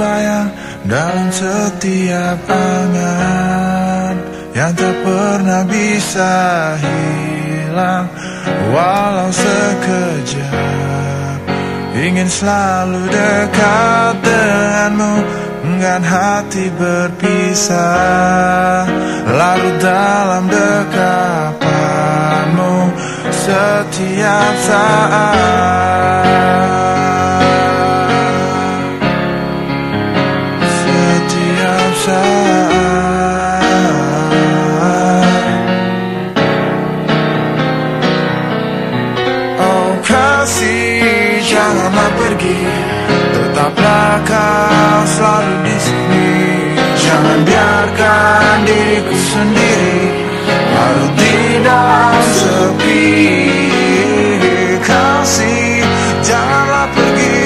sayang dalam setiap angan Yang tak pernah bisa hilang Walau sekejap. Ingin selalu dekat denganmu Enggan hati berpisah. Larut dalam dekapanmu Setiap saat Tetaplah kau selalu di sini. Jangan biarkan diriku sendiri Larut di dalam sepi. Kasih janganlah pergi.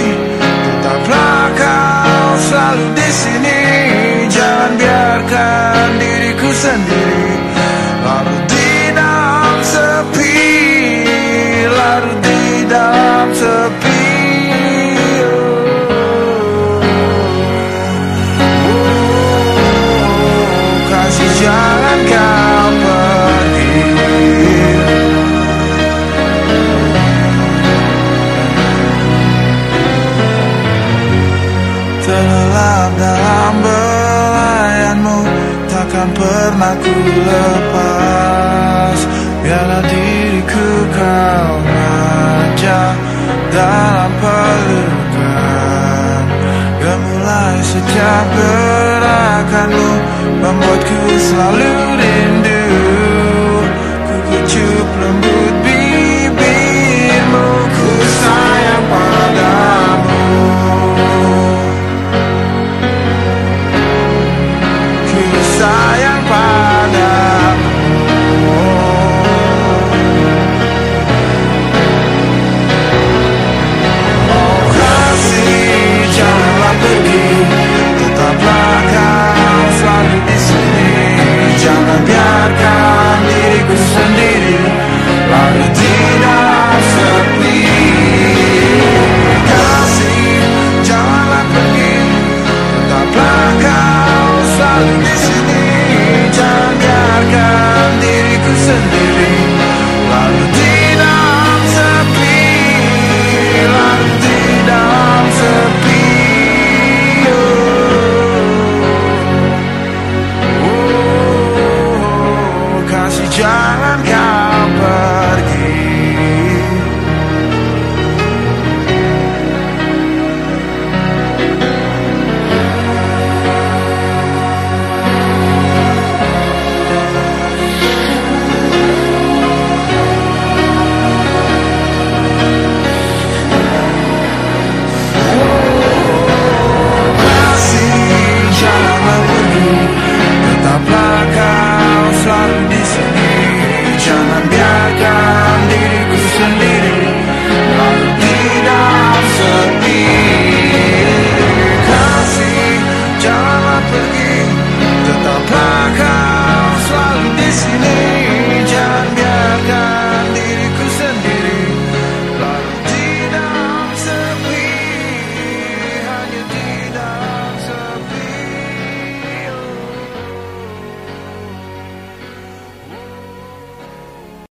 Tetaplah kau selalu di sini. Jangan biarkan diriku sendiri Takkan pernah ku lepas. Biarlah diriku kau ngajak dalam pelukan. Gemulai setiap gerakanmu Membuatku selalu